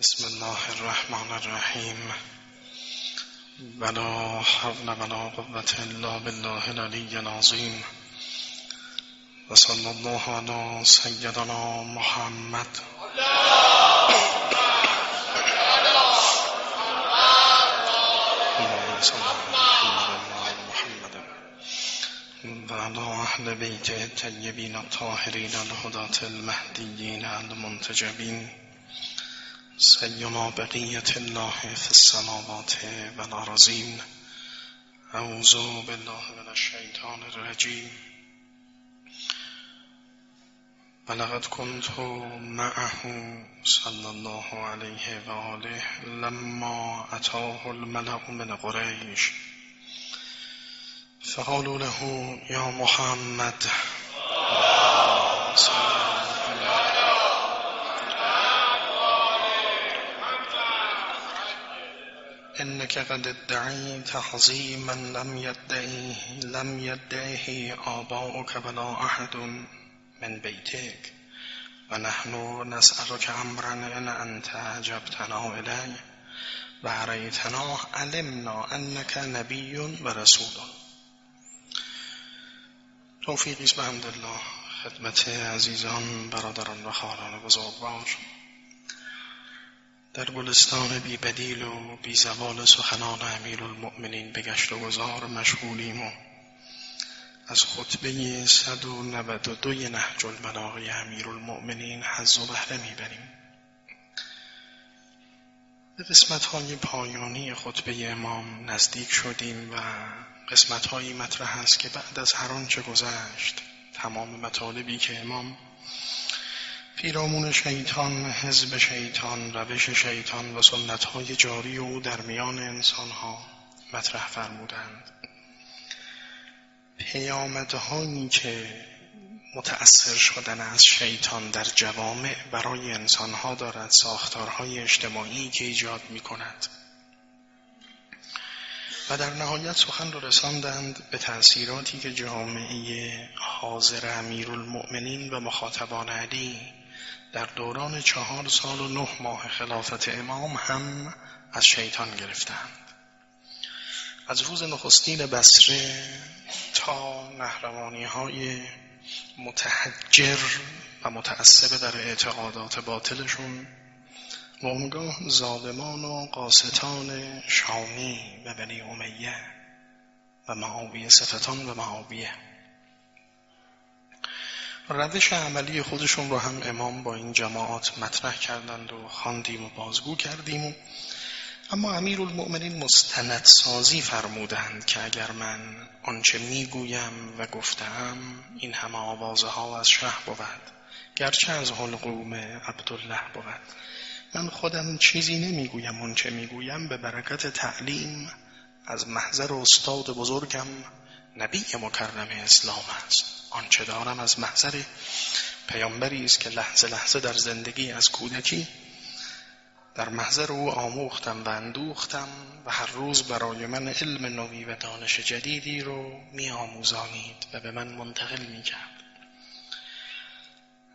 بسم الله الرحمن الرحیم. ولا حول ولا قوة الا بالله العلی العظیم. و صلی الله علی سیدنا محمد. و علی اهل بیت الطیبین الطاهرین الهدات المهدیین سیما بقیت الله فی السماوات و الارضین. اعوذ بالله من الشیطان الرجیم. ولقد كنت معه صلی الله علیه و آله لما اتاه الملأ من قریش. فقالوا له یا محمد. إنك قد ادعيت تحظيما لم يدعيه لم يدعه آباؤك ولا أحد من بيتك. ونحن نسألك أمرا إن أنت أجبتنا إليه. و علمنا أنك نبي ورسول. توفیقی است به الله. خدمت عزیزان برادران و خواهران بزرگوار در گلستان بی بدیل و بی زوال سخنان امیر المؤمنین به گشت و گذار مشغولیم و از خطبه 192 نهج المناقی امیر المؤمنین حز و بهره می‌بریم. به قسمت های پایانی خطبه امام نزدیک شدیم و قسمت هایی مطرح است که بعد از هر آنچه گذشت تمام مطالبی که امام پیرامون شیطان حزب شیطان روش شیطان و سنت های جاری او در میان انسان ها مطرح فرمودند. پیامدهایی که متأثر شدن از شیطان در جوامع برای انسان ها دارد ساختارهای اجتماعی که ایجاد می کند و در نهایت سخن را رساندند به تأثیراتی که جامعه حاضر امیر المؤمنین و مخاطبان علی در دوران چهار سال و نه ماه خلافت امام هم از شیطان گرفتند. از روز نخستین بسره تا نهروانی های متحجر و متعصب در اعتقادات باطلشون و اونگاه ظالمان و قاستان شامی و بنی امیه و معاویه صفتان و معاویه روش عملی خودشون رو هم امام با این جماعات مطرح کردند و خواندیم و بازگو کردیم. اما امیر المؤمنین مستند سازی فرمودند که اگر من آنچه می‌گویم و گفتم این همه آوازه ها از شه بود. گرچه از حلقوم عبدالله بود. من خودم چیزی نمی‌گویم آنچه می‌گویم به برکت تعلیم از محضر استاد بزرگم نبی مکرم اسلام است. آنچه دارم از محضر پیامبری است که لحظه لحظه در زندگی از کودکی در محضر او آموختم و اندوختم و هر روز برای من علم نوی و دانش جدیدی رو می آموزانید و به من منتقل می کرد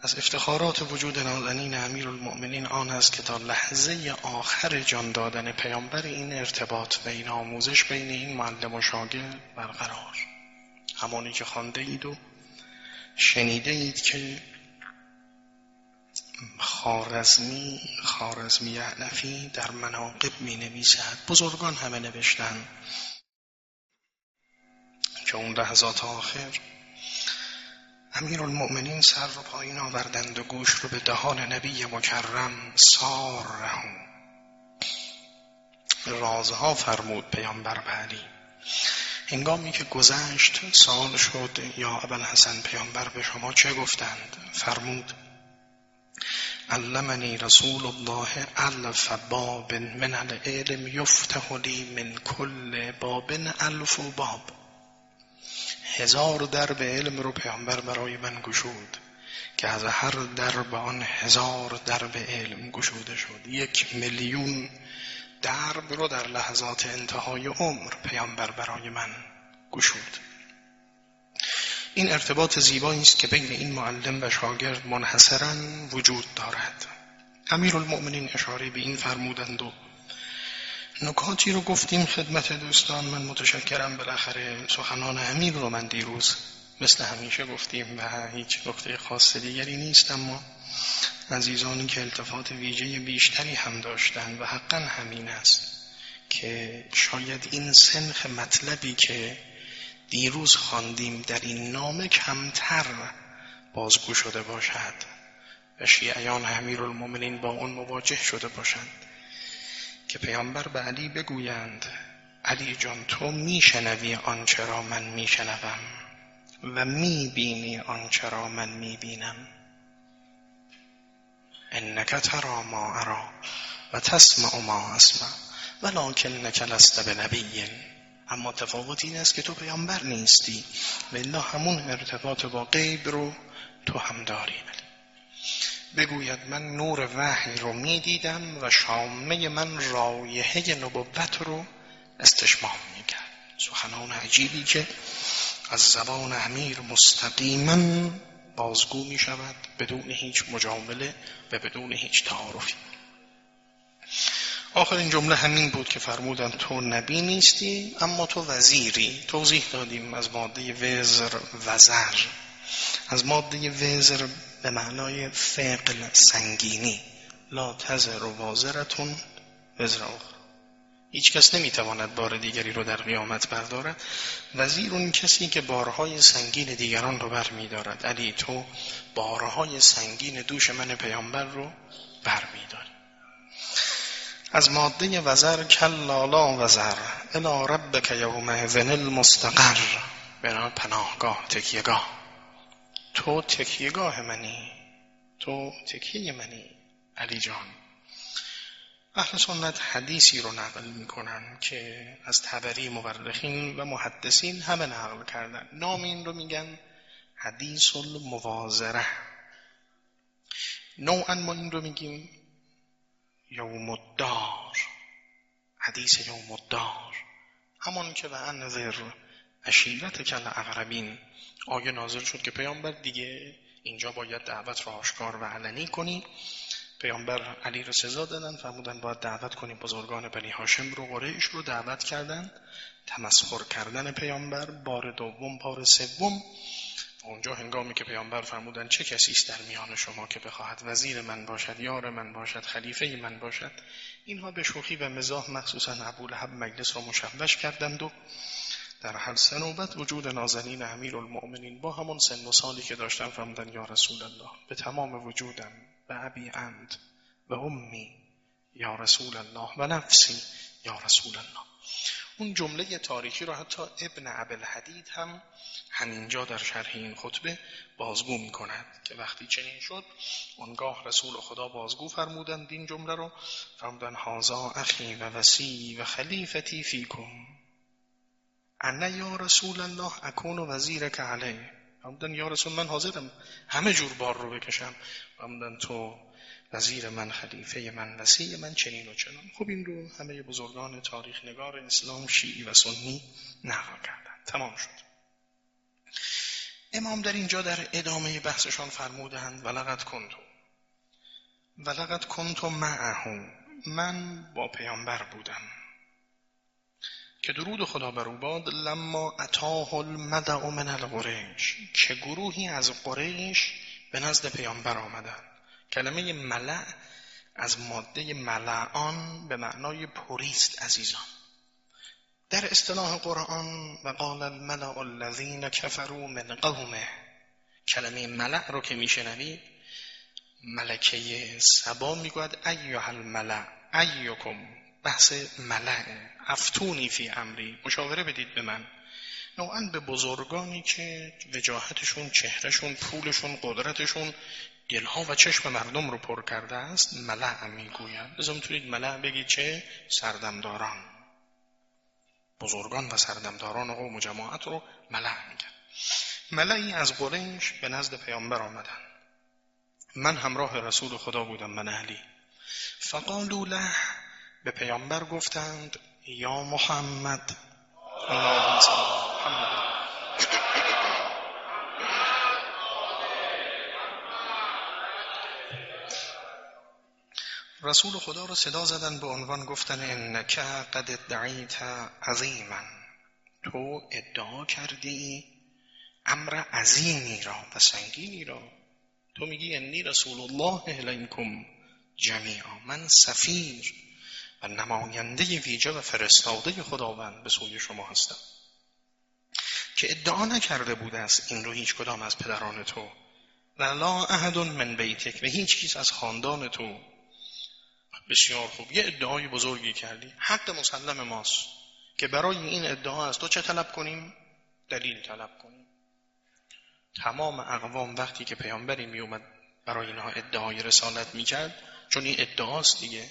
از افتخارات وجود نازنین امیر المؤمنین آن است که تا لحظه آخر جان دادن پیامبر این ارتباط و این آموزش بین این معلم و شاگرد برقرار. همانی که خانده اید و شنیده اید که خارزمی خارزمی اعنفی در مناقب می نویسد بزرگان همه نوشتن که اون لحظات آخر امیر المؤمنین سر رو پایین آوردند و گوش رو به دهان نبی مکرم سار رهون رازها فرمود پیامبر علی هنگامی که گذشت سال شد یا ابن حسن پیامبر به شما چه گفتند؟ فرمود علمنی رسول الله الف باب من العلم یفتح لی من کل باب الف باب. هزار درب علم رو پیامبر برای من گشود که از هر درب آن هزار درب علم گشوده شد. یک میلیون درب رو در لحظات انتهای عمر پیامبر برای من گشود. این ارتباط زیبایی است که بین این معلم و شاگرد منحصرا وجود دارد. امیر المؤمنین اشاره به این فرمودند و نکاتی رو گفتیم خدمت دوستان. من متشکرم. بالاخره سخنان امیر رو من دیروز مثل همیشه گفتیم و هیچ نکته خاص دیگری نیست. اما عزیزانی که التفات ویژه بیشتری هم داشتند و حقا همین است که شاید این سنخ مطلبی که دیروز خواندیم در این نامه کمتر بازگو شده باشد و شیعیان امیر با اون مواجه شده باشند. که پیامبر به علی بگویند علی جان تو میشنوی آنچه را من میشنوم و می‌بینی آنچه را من می‌بینم. انک ترا ما ارا و تسمع ما اسمع ولکنک لست بنبی. اما تفاوت این است که تو پیامبر نیستی و همون ارتباط با غیب رو تو هم داری. بگوید من نور وحی رو می‌دیدم و شامه من رایحه نبوت رو استشمام می‌کرد. سخنان عجیبی که از زبان امیر مستقیما بازگو می شود بدون هیچ مجامله و بدون هیچ تعارفی. آخرین جمله همین بود که فرمودن تو نبی نیستی اما تو وزیری. توضیح دادیم از ماده وزر وزر. از ماده وزر به معنای فقل سنگینی. لا تزر و وازرتون وزر هیچ کس نمی‌تواند بار دیگری رو در قیامت بردارد وزیر اون کسی که بارهای سنگین دیگران رو بر میدارد علی تو بارهای سنگین دوش من پیامبر رو بر میداری از ماده وزر کلالا وزر. الا ربک یوم المستقر. بنا پناهگاه تکیهگاه. تو تکیهگاه منی. تو تکیه منی علی جان. اهل سنت حدیثی رو نقل می‌کنن که از تبری مورخین و محدثین همه نقل کردن. نام این رو میگن حدیث الموازره نوعا ما این رو میگیم یوم الدار حدیث یوم الدار همان که به انذر اشیرت کل اقربین. آیه نازل شد که پیامبر دیگه اینجا باید دعوت را آشکار و علنی کنی؟ پیامبر علی رو سزا دادن فرمودن باید دعوت کنیم بزرگان بنی هاشم رو قریش رو دعوت کردن. تمسخر کردن پیامبر بار دوم بار سوم. اونجا هنگامی که پیامبر فرمودن چه کسی است در میان شما که بخواهد وزیر من باشد یار من باشد خلیفه من باشد؟ اینها به شوخی و مزاح مخصوصا ابولهب مجلس را مشوش کردند و در هر سنوبت وجود نازنین امیر المؤمنین با همون سن و سالی که داشتن فرمودن یا رسول الله به تمام وجودم و ابی اند و امی یا رسول الله و نفسی یا رسول الله. اون جمله تاریخی رو حتی ابن عبل حدید هم همینجا در شرح این خطبه بازگو می کند که وقتی چنین شد اونگاه رسول خدا بازگو فرمودند این جمله رو. فرمودن هازا اخی و وسی و خلیفتی فیکم. انا یا رسول الله اکون وزیر که علیه فرمودن یا رسول من حاضرم. همه جور بار رو بکشم. فرمودن تو وزیر من خلیفه من وسیع من چنین و چنان. خب این رو همه بزرگان تاریخ نگار اسلام شیعی و سنی نقل کردن. تمام شد. امام در اینجا در ادامه بحثشان فرمودند ولقد کنتو ولقد کنتو معه من با پیامبر بودم. که درود خدا بر او باد لما اتاه المدع من القریش. که گروهی از قریش به نزد پیامبر آمدند کلمه ملع از ماده ملعان به معنای پوریست عزیزان. در اصطلاح قرآن و قال الملع الذین کفروا من قومه. کلمه ملع رو که میشنوید ملکه سبا می‌گوید ایها الملع ایکم بحث ملع افتونی فی امری. مشاوره بدید به من. نوعا به بزرگانی که وجاهتشون چهرهشون پولشون قدرتشون دلها و چشم مردم رو پر کرده است ملع می‌گوید بزن می‌تونید ملع بگید چه؟ سردمداران. بزرگان و سردمداران و جماعت رو ملع میگن. ملعی از قریش به نزد پیامبر آمدن. من همراه رسول خدا بودم من علی فقالوا له به پیامبر گفتند یا محمد. اللهم محمد رسول خدا رو صدا زدن به عنوان گفتن انک قد ادعیت عظیما. تو ادعا کردی امر عظیمی را و سنگینی را. تو میگی انی رسول الله الیکم جمیعا. من سفیر. نماینده ویژه و فرستاده خداوند به سوی شما هستم. که ادعا نکرده بوده است این رو هیچ کدام از پدران تو و لا احد من بیتک و هیچ کس از خاندان تو. بسیار خوب. یه ادعای بزرگی کردی. حق مسلم ماست که برای این ادعا از تو چه طلب کنیم؟ دلیل طلب کنیم. تمام اقوام وقتی که پیامبری می اومد برای اینها ادعای رسالت می‌کرد چون این ادعاست دیگه.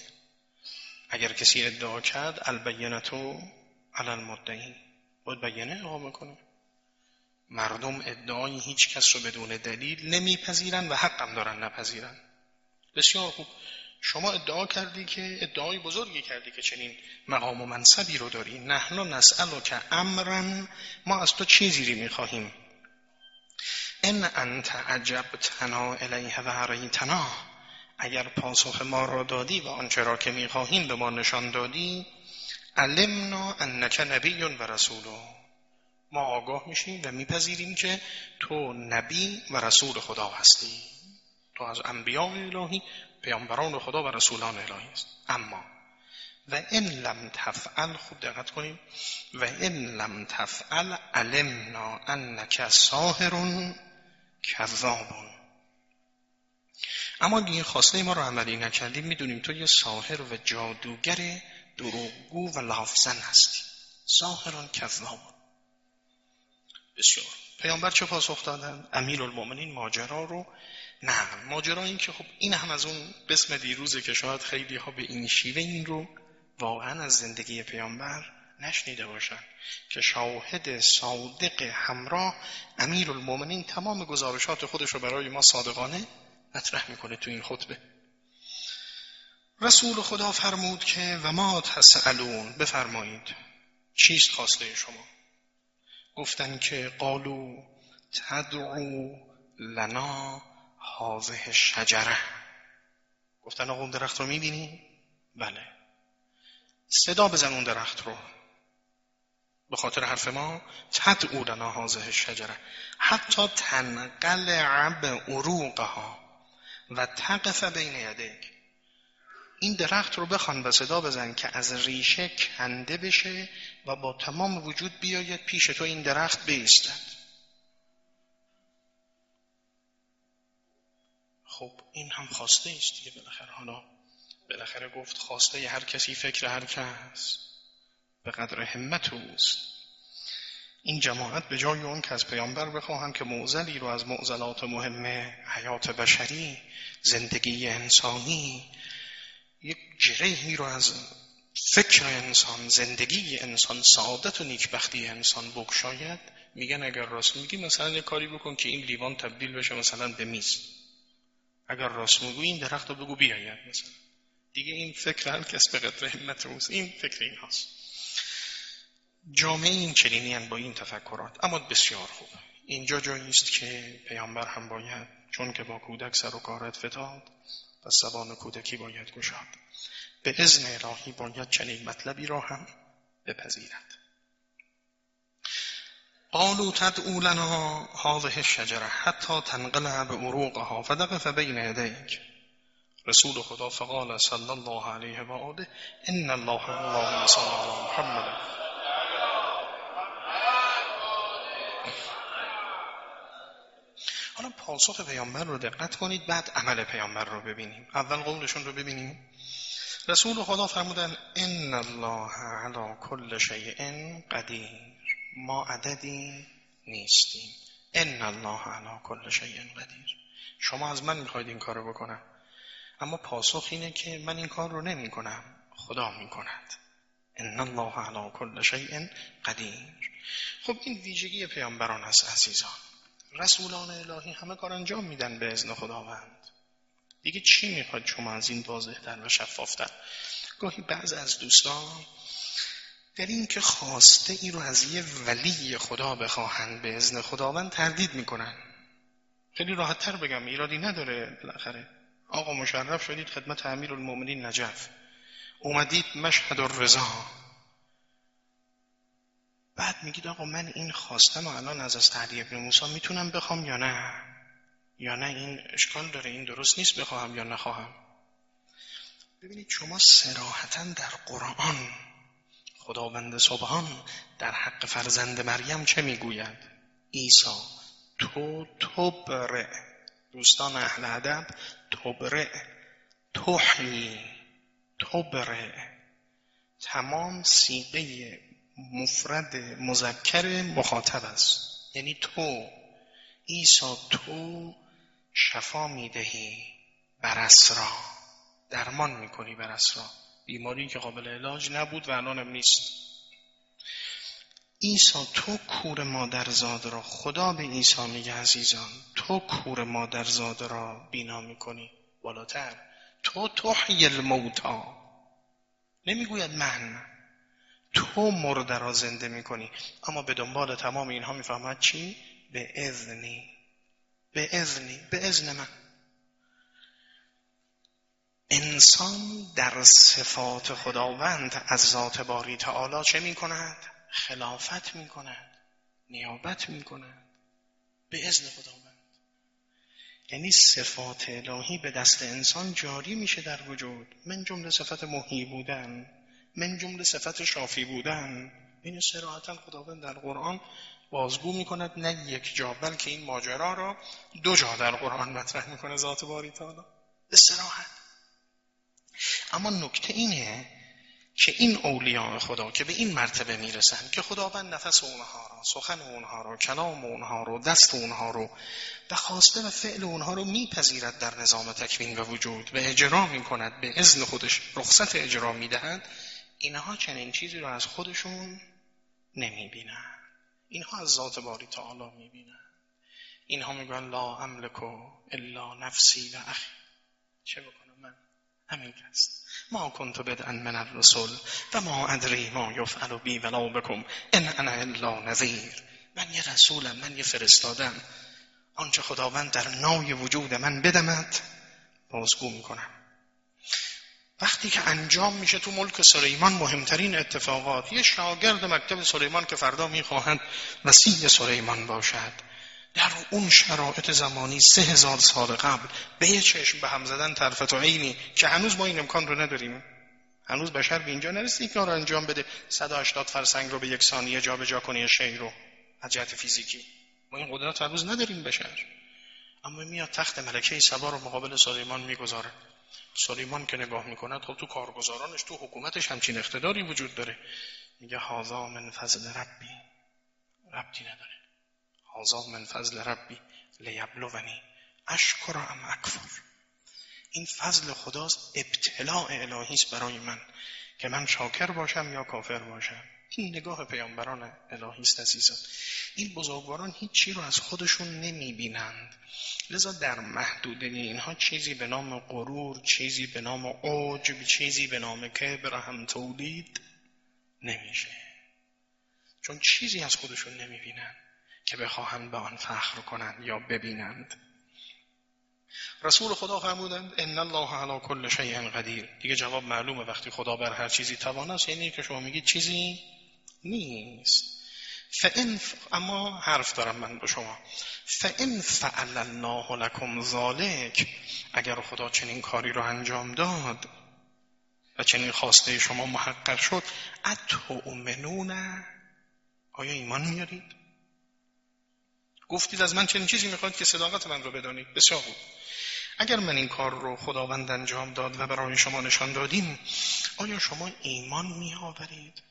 اگر کسی ادعا کرد البینتو علی المدعی. باید بیانه اقامه کنه. مردم ادعای هیچ کس رو بدون دلیل نمیپذیرن و حقم دارن نپذیرن. بسیار خوب. شما ادعا کردی که ادعای بزرگی کردی که چنین مقام و منصبی رو داری. نحن نسأل که امرن. ما از تو چیزی می‌خواهیم. ان انت عجبتنا الیه و تنا اگر پاسخ ما را دادی و آنچه را که می‌خواهیم به ما نشان دادی علمنا انک نبی و رسولو ما آگاه میشیم و میپذیریم که تو نبی و رسول خدا هستی. تو از انبیاء الهی پیامبران خدا و رسولان الهی است اما و این لم تفعل خوب دقت کنیم و این لم تفعل علمنا انک ساهر کذابون. اما این خواسته ما رو عملی نکردیم می‌دونیم تو یه ساهر و جادوگر دروغگو و لافزن هستی. ساهران کذابون بسیار. پیامبر چه پاسخ دادن؟ امیر المومنین ماجرا رو نقل ماجرا این که خب این هم از اون قسم دیروزه که شاید خیلی ها به این شیوه این رو واقعا از زندگی پیامبر نشنیده باشن که شاهد صادق همراه امیر المومنین تمام گزارشات خودش رو برای ما صادقانه مطرح می‌کنه تو این خطبه. رسول خدا فرمود که و ما تسالون بفرمایید. چیست خواسته شما؟ گفتن که قالو تدعو لنا حاضه شجره گفتن آقا اون درخت رو می‌بینی؟ بله. صدا بزن اون درخت رو. به خاطر حرف ما تدعو لنا حاضه شجره حتی تنقلع به عروقها. و تقف بین یدک این درخت رو بخوان و صدا بزن که از ریشه کنده بشه و با تمام وجود بیاید پیش تو این درخت بیستد. خب این هم خواسته است دیگه بالاخره. حالا بالاخره گفت خواسته هر کسی فکر هر کس. به قدر همت اوست. این جماعت به جای اون که از پیامبر بخواهن که معزلی رو از معزلات مهم حیات بشری زندگی انسانی یک جرهی رو از فکر انسان زندگی انسان سعادت و نیکبختی انسان بکشاید میگن اگر راست میگی مثلا یه کاری بکن که این لیوان تبدیل بشه مثلا به میز. اگر راست میگو این درخت رو بگو بیاید مثلا. دیگه این فکر هر کس به قدر همت روز این فکر این هاست جامعه این چنینی با این تفکرات. اما بسیار خوب. اینجا جایی است که پیامبر هم باید چون که با کودک سر و کارت فتاد و زبان کودکی باید گشاد. به ازن الهی باید چنین مطلبی را هم بپذیرد. قالوا تدعو لنا هذه الشجره حتی تنقلع به عروقها فدقف بین يديك. رسول خدا فقال صلی الله علیه و آله ان الله اللهم صل علی محمد. حالا پاسخ پیامبر رو دقت کنید بعد عمل پیامبر رو ببینیم. اول قولشون رو ببینیم. رسول خدا فرمودن ان الله علی کل شیء قدیر. ما عددی نیستیم. ان الله علی کل شیء قدیر. شما از من می‌خواید این کارو بکنم. اما پاسخ اینه که من این کار رو نمی کنم خدا می کند ان الله علی کل شیء قدیر. خب این ویژگی پیامبران است عزیزان. رسولان الهی همه کار انجام میدن به اذن خداوند. دیگه چی می‌خواد شما از این واضح و شفافتر؟ گاهی بعض از دوستان در این که خواسته ای رو از یه ولی خدا بخواهند به ازن خداوند تردید می‌کنن. خیلی راحت تر بگم ایرادی نداره بالاخره. آقا مشرف شدید خدمت امیر المؤمنین نجف. اومدید مشهد الرضا. بعد میگید آقا من این خواستم الان از از علی ابن موسی می‌تونم بخوام یا نه؟ یا نه این اشکال داره این درست نیست بخواهم یا نخواهم؟ ببینید شما سراحتا در قرآن خداوند سبحان در حق فرزند مریم چه می‌گوید؟ عیسی تو تبرع دوستان اهل ادب تبرع تحیی تبرع تمام سیغه مفرد مذکر مخاطب است. یعنی تو عیسی تو شفا می‌دهی بر را درمان می‌کنی بر را بیماری که قابل علاج نبود و الانم نیست. عیسی تو کور مادرزاد را. خدا به عیسی میگه عزیزان تو کور مادرزاد را بینا می‌کنی. بالاتر. تو تحیی الموتا نمی‌گوید من. تو مرده را زنده می‌کنی. اما به دنبال تمام اینها می‌فهمد چی؟ به اذنی. به اذنی. به اذن من. انسان در صفات خداوند از ذات باری تعالی چه می کند؟ خلافت می کند نیابت می کند به اذن خداوند. یعنی صفات الهی به دست انسان جاری میشه در وجود. من جمله صفت محی بودن. من جمله صفت شافی بودن. این سراحتا خداوند در قرآن بازگو می‌کند نه یک جا بلکه این ماجرا را دو جا در قرآن مطرح می‌کنه ذات باری تعالی. سراحت اما نکته اینه که این اولیاء خدا که به این مرتبه می‌رسن که خداوند نفس اونها را سخن اونها را کلام اونها رو دست اونها رو و خواسته و فعل اونها رو میپذیرد در نظام تکوین و وجود و اجرا می‌کند به اذن خودش رخصت اجرا می‌دهد. اینها چنین چیزی رو از خودشون نمی‌بینن. اینها از ذات باری تعالی می‌بینن. اینها میگن لا املکو الا نفسی و اخی. چه بکنم من؟ همین است ما کنت بدعا من الرسول و ما ادری ما یفعل بی ولا بکم ان انا الا نذیر. من یه رسولم من یه فرستادم. آنچه خداوند در نای وجود من بدمد بازگو می‌کنم. وقتی که انجام میشه تو ملک سلیمان مهمترین اتفاقات یه شاگرد مکتب سلیمان که فردا می‌خواهند وسیع سلیمان باشد در اون شرایط زمانی سه هزار سال قبل به یه چشم به هم زدن طرفت و عینی که هنوز ما این امکان رو نداریم. هنوز بشر به اینجا نرسید که رو انجام بده. 180 فرسنگ رو به یک ثانیه جابجا جا کنی شی رو. از جهت فیزیکی. ما این قدرت هنوز نداریم بشر. اما میاد تخت ملکه سبا رو مقابل سلیمان می‌گذاره. سلیمان که نگاه می‌کند خب تو کارگزارانش تو حکومتش همچین اقتداری وجود داره. میگه هازا من فضل ربی. ربطی نداره. هازا من فضل ربی لیبلونی. اشکر ام اکفر. این فضل خداست ابتلاع الهی است برای من. که من شاکر باشم یا کافر باشم. این نگاه پیامبران الهی است عزیزان. این بزرگواران هیچی رو از خودشون نمی بینند لذا در محدوده اینها چیزی به نام غرور چیزی به نام عجب چیزی به نام کبر هم تولید نمیشه. چون چیزی از خودشون نمی بینند که بخواهند به آن فخر کنند یا ببینند. رسول خدا فرمودند ان الله علی کل شیء قدیر. دیگه جواب معلومه وقتی خدا بر هر چیزی توانست یعنی که شما میگید چیزی نیست. فان اما حرف دارم من به شما. فان فعل الله لكم ذلك اگر خدا چنین کاری رو انجام داد و چنین خواسته شما محقق شد اتؤمنون؟ آیا ایمان میارید؟ گفتید از من چنین چیزی می‌خواد که صداقت من رو بدانید؟ بسیار خوب. اگر من این کار رو خداوند انجام داد و برای شما نشان دادیم آیا شما ایمان می آورید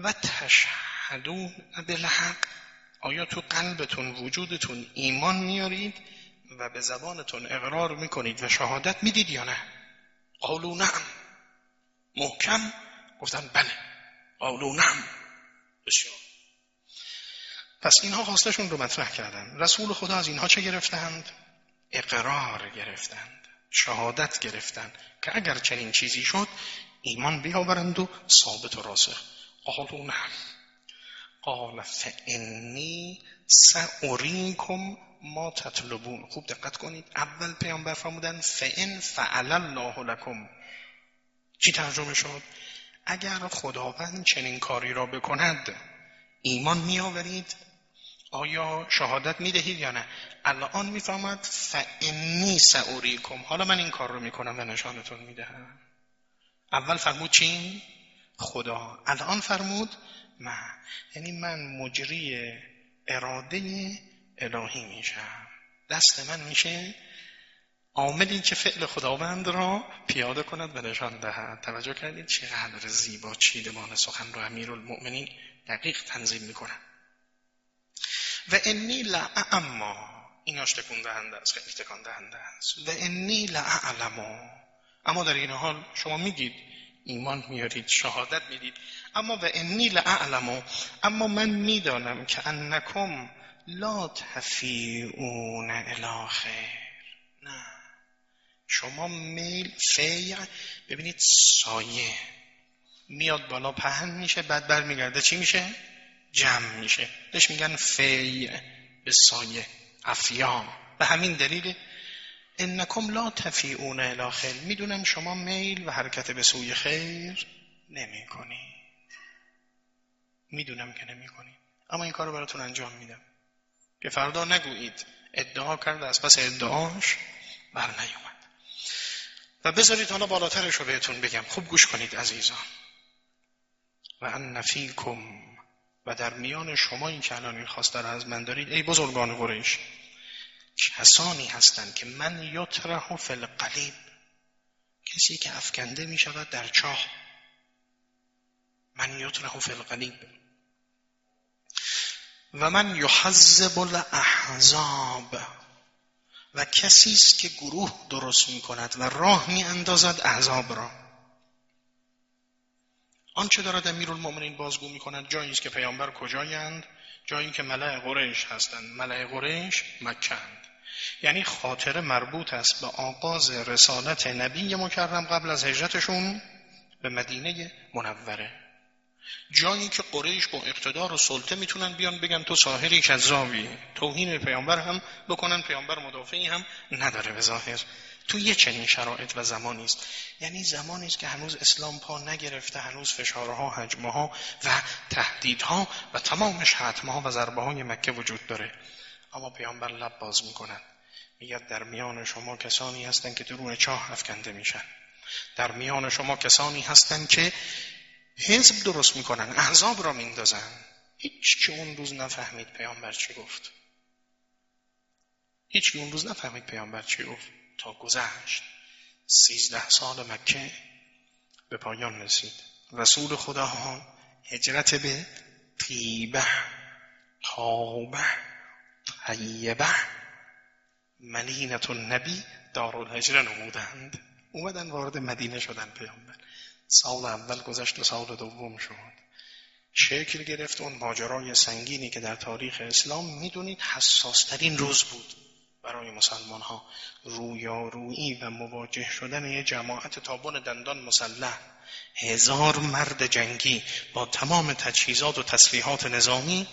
و تشهدون بالحق آیا تو قلبتون وجودتون ایمان میارید و به زبانتون اقرار می‌کنید و شهادت می‌دید یا نه؟ قالو نعم. محکم؟ گفتن بله. قالو نعم. بسیار. پس اینها خواستشون رو مطرح کردن. رسول خدا از اینها چه گرفتند؟ اقرار گرفتند. شهادت گرفتند که اگر چنین چیزی شد ایمان بیاورند و ثابت و راسخ. قالو نعم قال فانی سأریکم ما تطلبون. خوب دقت کنید. اول پیامبر فرمودن فئن فعل الله لکم چی ترجمه شد؟ اگر خداوند چنین کاری را بکند ایمان می آورید آیا شهادت می دهید یا نه؟ الان می‌فهمد فعنی سعوریکم حالا من این کار رو می‌کنم و نشانتون می‌دهم. اول فرمود چی؟ خدا. الان فرمود من. یعنی من مجری اراده الهی میشم. دست من میشه عاملی که فعل خداوند را پیاده کند و نشان دهد. توجه کردید چقدر زیبا چیدمان سخن را امیر المؤمنین دقیق تنظیم می‌کنن و انی لعما ایناش تکون دهنده است خیلی تکان دهنده است. و انی لعلمو اما در این حال شما میگید ایمان میارید شهادت می‌دید. اما و انی لعلمو اما من می‌دانم که انکم لا تفیعون الاخر نه. شما میل فیع ببینید سایه. میاد بالا پهن میشه بعد برمیگرده چی میشه؟ جمع میشه. بهش میگن فیع به سایه. افیا به همین دلیل انکم لا تفیعون الی می‌دونم شما میل و حرکت به سوی خیر نمی کنی می‌دونم که نمی کنی اما این کار رو براتون انجام میدم. که فردا نگویید. ادعا کرده از پس ادعاش بر نیومد. و بذارید حالا بالاترش رو بهتون بگم. خوب گوش کنید عزیزان. و ان نفیکم و در میان شما این که الان این خواسته از من دارید ای بزرگان قریش کسانی هستند که من یطرح فی القلیب کسی که افکنده می شود در چاه. من یطرح فی القلیب و من یحذب الاحزاب. و کسی است که گروه درست می کند و راه می اندازد احزاب را. آنچه دارد المؤمنین بازگو می کند جایی است که پیامبر کجایند جایی که ملع قریش هستند. ملع قریش مکند یعنی خاطر مربوط است به آغاز رسالت نبی مکرم قبل از هجرتشون به مدینه منوره. جایی که قریش با اقتدار و سلطه می‌تونن بیان بگن تو ساحری کذابی توهین پیامبر هم بکنن پیامبر مدافعی هم نداره به ظاهر. تو یه چنین شرایط و زمانی است. یعنی زمانی است که هنوز اسلام پا نگرفته هنوز فشارها حجمها و تهدیدها و تمام شتمها و ضربه های مکه وجود داره. اما پیامبر لب باز می‌کنن. میگه در میان شما کسانی هستند که درون چاه افکنده میشن. در میان شما کسانی هستند که حزب درست می‌کنن احزاب را میندازن. هیچ که اون روز نفهمید پیامبر چی گفت. هیچ که اون روز نفهمید پیامبر چی گفت. تا گذشت سیزده سال مکه به پایان رسید. رسول خدا ها هجرت به طیبه تابه طیبه. مدینت النبی دارالهجره نمودند اومدن وارد مدینه شدن پیامبر. سال اول گذشت و سال دوم شد. شکل گرفت. اون ماجرای سنگینی که در تاریخ اسلام می‌دونید حساسترین روز بود برای مسلمان ها رویارویی و مواجه شدن یه جماعت تابون دندان مسلح. هزار مرد جنگی با تمام تجهیزات و تسلیحات نظامی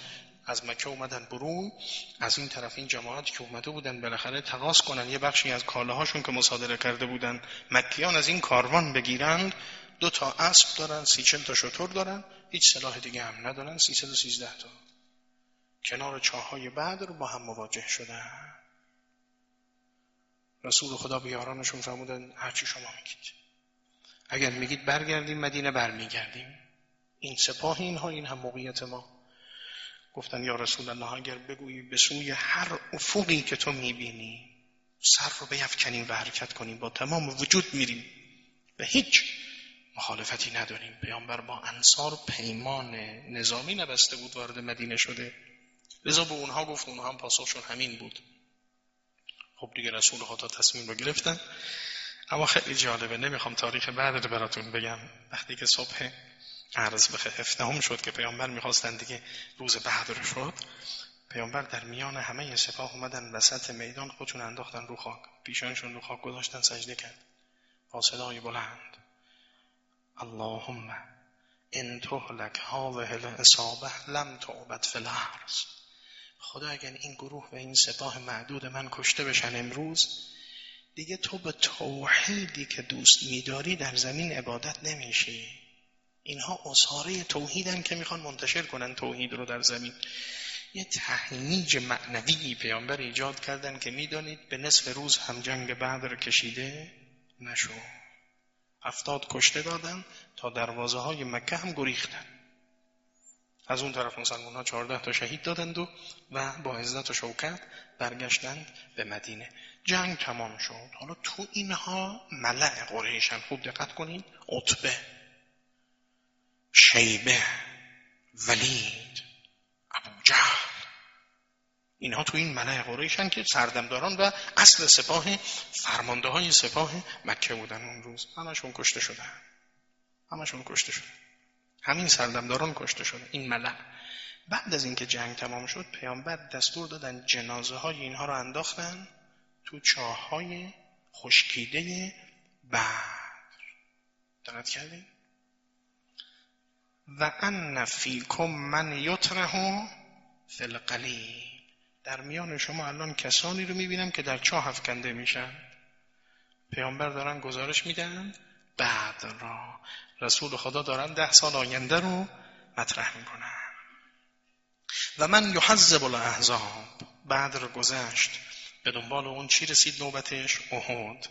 از مکه اومدن برون از این طرف این جماعت که اومده بودن بالاخره تقاس کنن. یه بخشی از کالاهاشون که مصادره کرده بودن مکیان از این کاروان بگیرند. دو تا اسب دارن سی تا شطور دارن. هیچ سلاح دیگه هم ندارن سی و سیزده تا. کنار چاهای بعد رو با هم مواجه شدن. رسول خدا به یارانشون فرمودن هرچی شما میگید. اگر میگید برگردیم مدینه برمیگردیم. این سپاه اینها این هم موقعیت ما. گفتن یا رسول الله اگر بگویی به سوی هر افقی که تو می‌بینی سر رو بیفکنیم و حرکت کنیم. با تمام وجود میریم. و هیچ مخالفتی نداریم. پیامبر با انصار پیمان نظامی نبسته بود وارد مدینه شده. لذا به اونها گفت اونها هم پاسخشون همین بود. خب دیگه رسول خدا تصمیم رو گرفتن. اما خیلی جالبه نمی‌خوام تاریخ بعد رو براتون بگم. وقتی که صبح عرض بخه هفته شد که پیامبر می‌خواستن دیگه روز بعد رو شد. پیامبر در میان همه سپاه اومدن وسط میدان خودشون انداختن رو خاک. پیشانشون رو خاک گذاشتن سجده کرد. با صدای بلند. اللهم ان تهلك هذه الاصابه لم تعبد فی الارض. خدا اگر این گروه و این سپاه معدود من کشته بشن امروز دیگه تو به توحیدی که دوست میداری در زمین عبادت نمیشی. اینها اصحاره توحیدن که می‌خوان منتشر کنن توحید رو در زمین. یه تهنیج معنوی پیامبر ایجاد کردن که می‌دانید به نصف روز هم جنگ بدر کشیده نشو. هفتاد کشته دادن تا دروازه های مکه هم گریختن. از اون طرف مسلمان ها چهارده تا شهید دادند و و با عزت و شوکت برگشتند به مدینه. جنگ تمام شد. حالا تو اینها ملع قریشن. خوب دقت کنید عطبه شیبه ولید ابو جهل. اینها تو این ملع قریشن که سردمداران و اصل سپاه فرمانده های سپاه مکه بودن اون روز. همشون کشته شدن. همشون کشته شدن. همین سردمداران کشته شدن. این ملع بعد از اینکه جنگ تمام شد پیامبر دستور دادن جنازه های اینها رو انداختن تو چاه های خشکیده بدر دقت کردیم و ان فیکم من یطرح فی در میان شما الان کسانی رو می‌بینم که در چاه افکنده میشن. پیامبر دارن گزارش میدن بعد را رسول خدا دارن ده سال آینده رو مطرح می‌کنن. و من یحذب الاحزاب بعد رو گذشت. به دنبال اون چی رسید نوبتش؟ احد.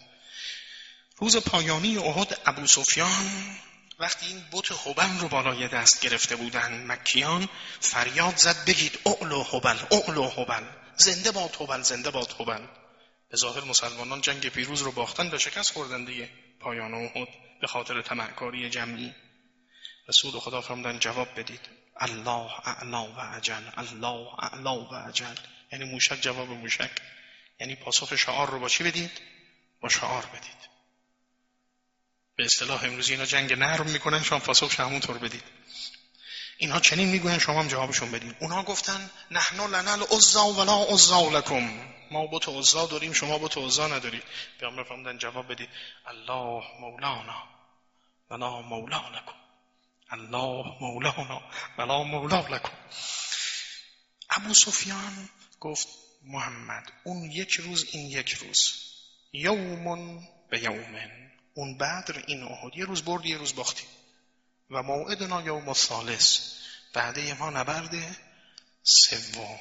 روز پایانی احد ابو سفیان وقتی این بوت هبل رو بالای دست گرفته بودن مکیان فریاد زد بگید اعلو هبل اعلو هبل زنده باد هبل زنده باد هبل به ظاهر مسلمانان جنگ پیروز رو باختن و شکست خوردن دیگه پایان احد به خاطر تمعکاری جمعی. رسول خدا فرمودن جواب بدید. الله اعلا و عجل الله اعلا و عجل یعنی موشک جواب موشک. یعنی پاسخ شعار رو با چی بدید؟ با شعار بدید. به اصطلاح امروزی اینا جنگ نرم می‌کنن شما پاسخش همونطور بدید اینها چنین می‌گوین شما هم جوابشون بدید اونها گفتن نحن لنا العزا ولا عزا لکم. ما بت عزا داریم شما بت عزا ندارید پیامبر فرمودن جواب بدید الله مولانا. ولا مولا لکم. الله مولانا. ولا مولا لکم. ابو سفیان گفت محمد اون یک روز این یک روز. یومون به یومن اون بدر این احد یه روز برد یه روز باختی و موعدنا یوم الثالث. بعده ما نبرد سوم.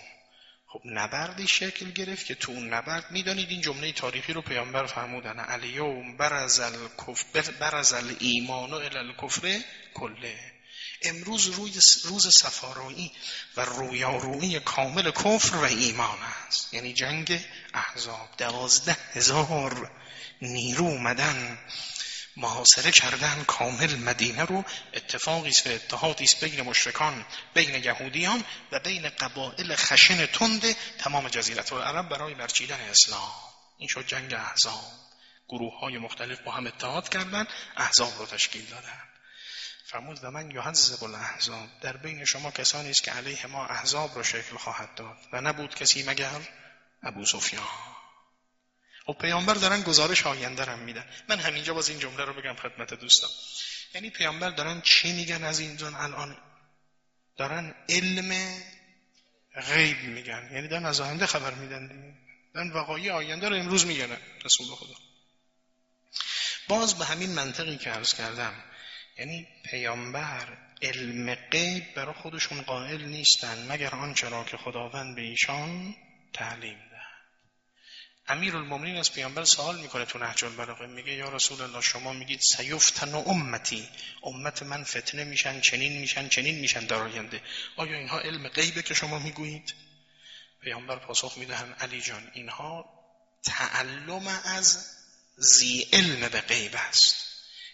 خب نبردی شکل گرفت که تو اون نبرد می‌دانید این جمله تاریخی رو پیامبر فرمودن. الیوم برزل برزل ایمان و الکفر کله. امروز روی روز سفارایی و رویارویی کامل کفر و ایمان است. یعنی جنگ احزاب. دوازده هزار نیرو اومدن محاصره کردن کامل مدینه رو اتفاقی است و اتحادی است بین مشرکان بین یهودیان و بین قبایل خشن تند تمام جزیره العرب برای برچیدن اسلام. این شد جنگ احزاب. گروه های مختلف با هم اتحاد کردن احزاب رو تشکیل دادن فرمود و من یحذب الاحزاب. در بین شما کسانی است که علیه ما احزاب را شکل خواهد داد و نبود کسی مگر؟ ابو سفیان. خب پیامبر دارن گزارش آینده رو میدن. من همینجا باز این جمله رو بگم خدمت دوستان. یعنی پیامبر دارن چی میگن از این جان الان؟ دارن علم غیب میگن. یعنی دارن از آینده خبر میدن دیگه. دارن وقایع آینده رو امروز میگن رسول خدا. باز به همین منطقی که عرض کردم یعنی پیامبر علم غیب برای خودشون قائل نیستن مگر آنچه را که خداوند به ایشان تعلیم ده امیر المومنین از پیامبر سوال می‌کنه تو نهج البلاغه میگه یا رسول الله شما میگید سیفتن و امتی. امت من فتنه میشن چنین میشن چنین میشن در آینده. آیا اینها علم غیبه که شما می‌گویید؟ پیامبر پاسخ می‌دهن علی جان اینها تعلم از زی علم به غیب است.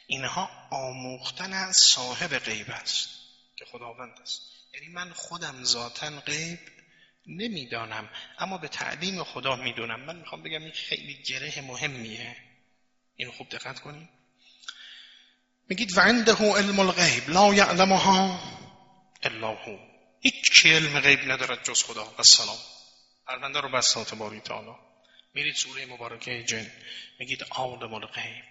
اینها آموختن از صاحب غیب است. که خداوند است. یعنی من خودم ذاتا غیب نمی‌دانم. اما به تعلیم خدا می‌دونم. من می‌خوام بگم این خیلی گره مهمیه. این خوب دقت کنید میگید و عنده علم الغیب لا یعلمها الا هو. هیچ علم غیب ندارد جز خدا. و سلام پرونده رو بسات باری تعالی. میرید سوره مبارکه جن. میگید عالم الغیب.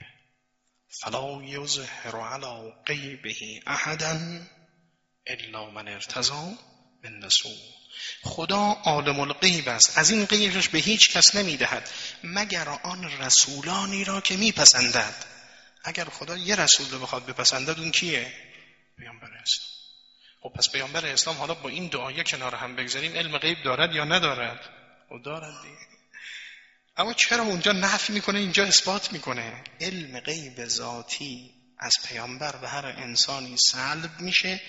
فلا یظهر علی غیبه احدا الا من ارتضا من رسول خدا عالم الغیب است. از این غیبش به هیچ کس نمی‌دهد مگر آن رسولانی را که میپسندد. اگر خدا یه رسول رو بخواد بپسندد اون کیه؟ پیامبر اسلام. خب پس پیامبر اسلام حالا با این دعایه کنار هم بگذاریم علم غیب دارد یا ندارد؟ او خب دارد دیگه. اما چرا اونجا نفی می‌کنه اینجا اثبات می‌کنه؟ علم غیب ذاتی از پیامبر به هر انسانی سلب میشه.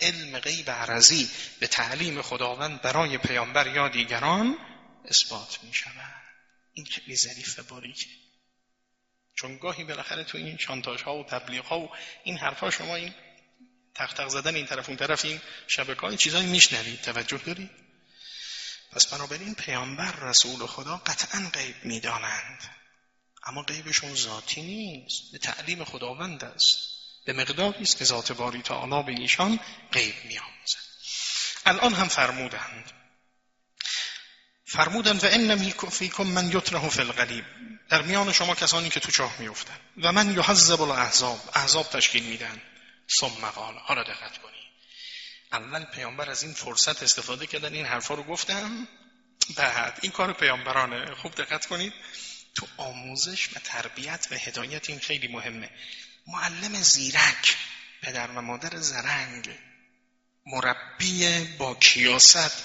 علم غیب عرضی به تعلیم خداوند برای پیامبر یا دیگران اثبات می‌شود. این خیلی ظریف و باریکه. چون گاهی بالاخره تو این شانتاج ها و تبلیغ ها و این حرفا شما این تختق زدن این طرف اون طرف این شبکه های چیزایی میشنوید. توجه دارید؟ پس بنابراین پیامبر رسول خدا قطعا غیب می‌دانند. اما غیبشون ذاتی نیست. به تعلیم خداوند است. به مقداری است که ذات باری تعالی به ایشان غیب میآموزد. الان هم فرمودند. فرمودند و ان فیکم من یطرح فی الغلیب. در میان شما کسانی که تو چاه میفتن و من یحذب الاحزاب. احزاب تشکیل میدن. ثم قال حالا دقت کنی. اول پیامبر از این فرصت استفاده کردن این حرفا رو گفتم بعد این کار پیامبرانه. خوب دقت کنید. تو آموزش و تربیت و هدایت این خیلی مهمه. معلم زیرک پدر و مادر زرنگ مربی با کیاست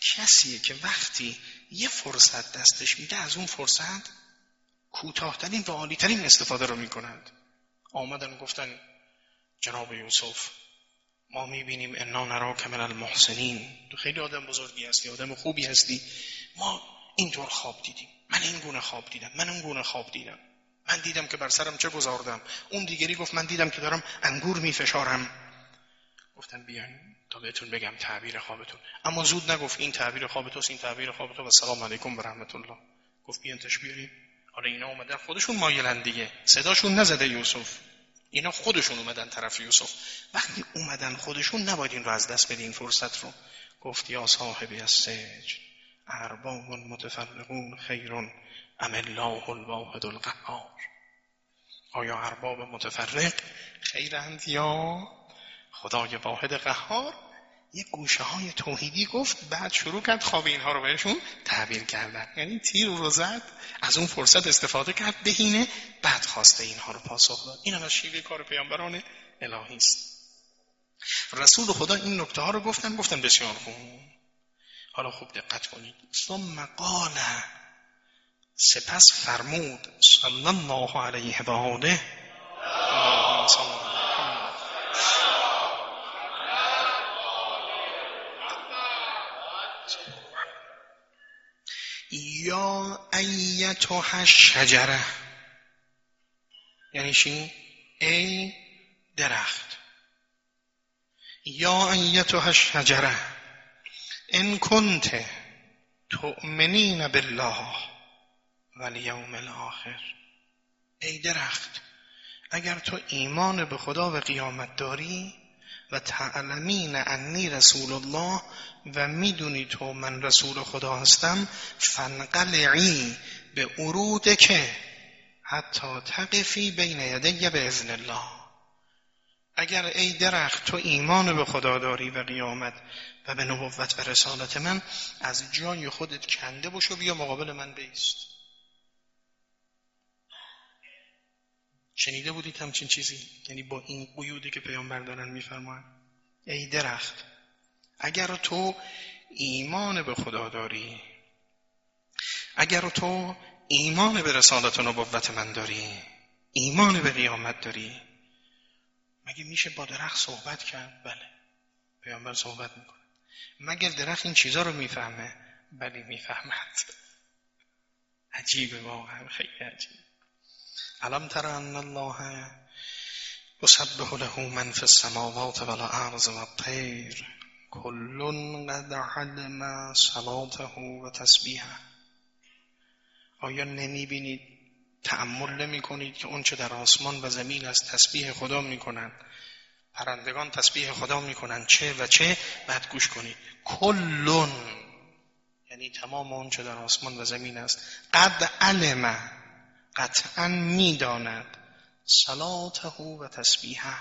کسیه که وقتی یه فرصت دستش میده از اون فرصت کوتاهترین و عالیترین استفاده رو می‌کنند. آمدن گفتن جناب یوسف ما می‌بینیم انا نرا من المحسنین. تو خیلی آدم بزرگی هستی آدم خوبی هستی. ما اینطور خواب دیدیم. من این گونه خواب دیدم من اون گونه خواب دیدم. من دیدم که بر سرم چه گذاردم. اون دیگری گفت من دیدم که دارم انگور میفشارم. گفتن بیان تا بهتون بگم تعبیر خوابتون. اما زود نگفت این تعبیر خواب توست این تعبیر خواب تو و سلام علیکم و رحمت الله گفت بیان تشبیری حالا اینا اومدن خودشون مایلن دیگه. صداشون نزده یوسف. اینا خودشون اومدن طرف یوسف. وقتی اومدن خودشون نباید این رو از دست بدین فرصت رو. گفت یا صاحبی از سج ارباب متفرقون خیرون ام الله الواحد القهار. آیا ارباب متفرق خیرند یا خدای واحد قهار؟ یه گوشه های توحیدی گفت بعد شروع کرد خواب اینها رو بهشون تعبیر کردن. یعنی تیر رو زد از اون فرصت استفاده کرد بهینه بعد خواسته اینها رو پاسخ داد. این هم از شیوه کار پیامبران الهی است. رسول خدا این نکته ها رو گفتن گفتن بسیار خوب. حالا خوب دقت کنید. ثم قال سپس فرمود صلی الله علیه و آله. یا ایتها شجره یعنی چی؟ ای درخت. یا ایتها شجره ان کنت تؤمنین بالله والیوم الاخر ای درخت اگر تو ایمان به خدا و قیامت داری و تعلمین انی رسول الله و می‌دونی تو من رسول خدا هستم فنقلعی به عروده که حتی تقفی بین یدی به اذن الله. اگر ای درخت تو ایمان به خدا داری و قیامت و به نبوت و رسالت من از جای خودت کنده بشو بیا مقابل من بیست. شنیده بودید همچین چیزی؟ یعنی با این قیودی که پیامبر دارن میفرمایند. ای درخت اگر تو ایمان به خدا داری اگر تو ایمان به رسالت و نبوت من داری ایمان به قیامت داری مگه میشه با درخت صحبت کرد؟ بله. پیامبر صحبت می‌کنه. مگر درخت این چیزا رو می‌فهمه؟ بله می‌فهمد. عجیبه واقعا خیلی عجیب علم تر ان الله يسبح له من في السماوات والارض والطير كل قد علم صلاته و تسبیحه. آیا نمی بینید تعمل نمی کنید که اونچه در آسمان و زمین از تسبیح خدا می کنند پرندگان تسبیح خدا می کنند چه و چه؟ بعد گوش کنید. کلون یعنی تمام اونچه در آسمان و زمین است. قد علم قطعا می‌داند. صلاته و تسبیحه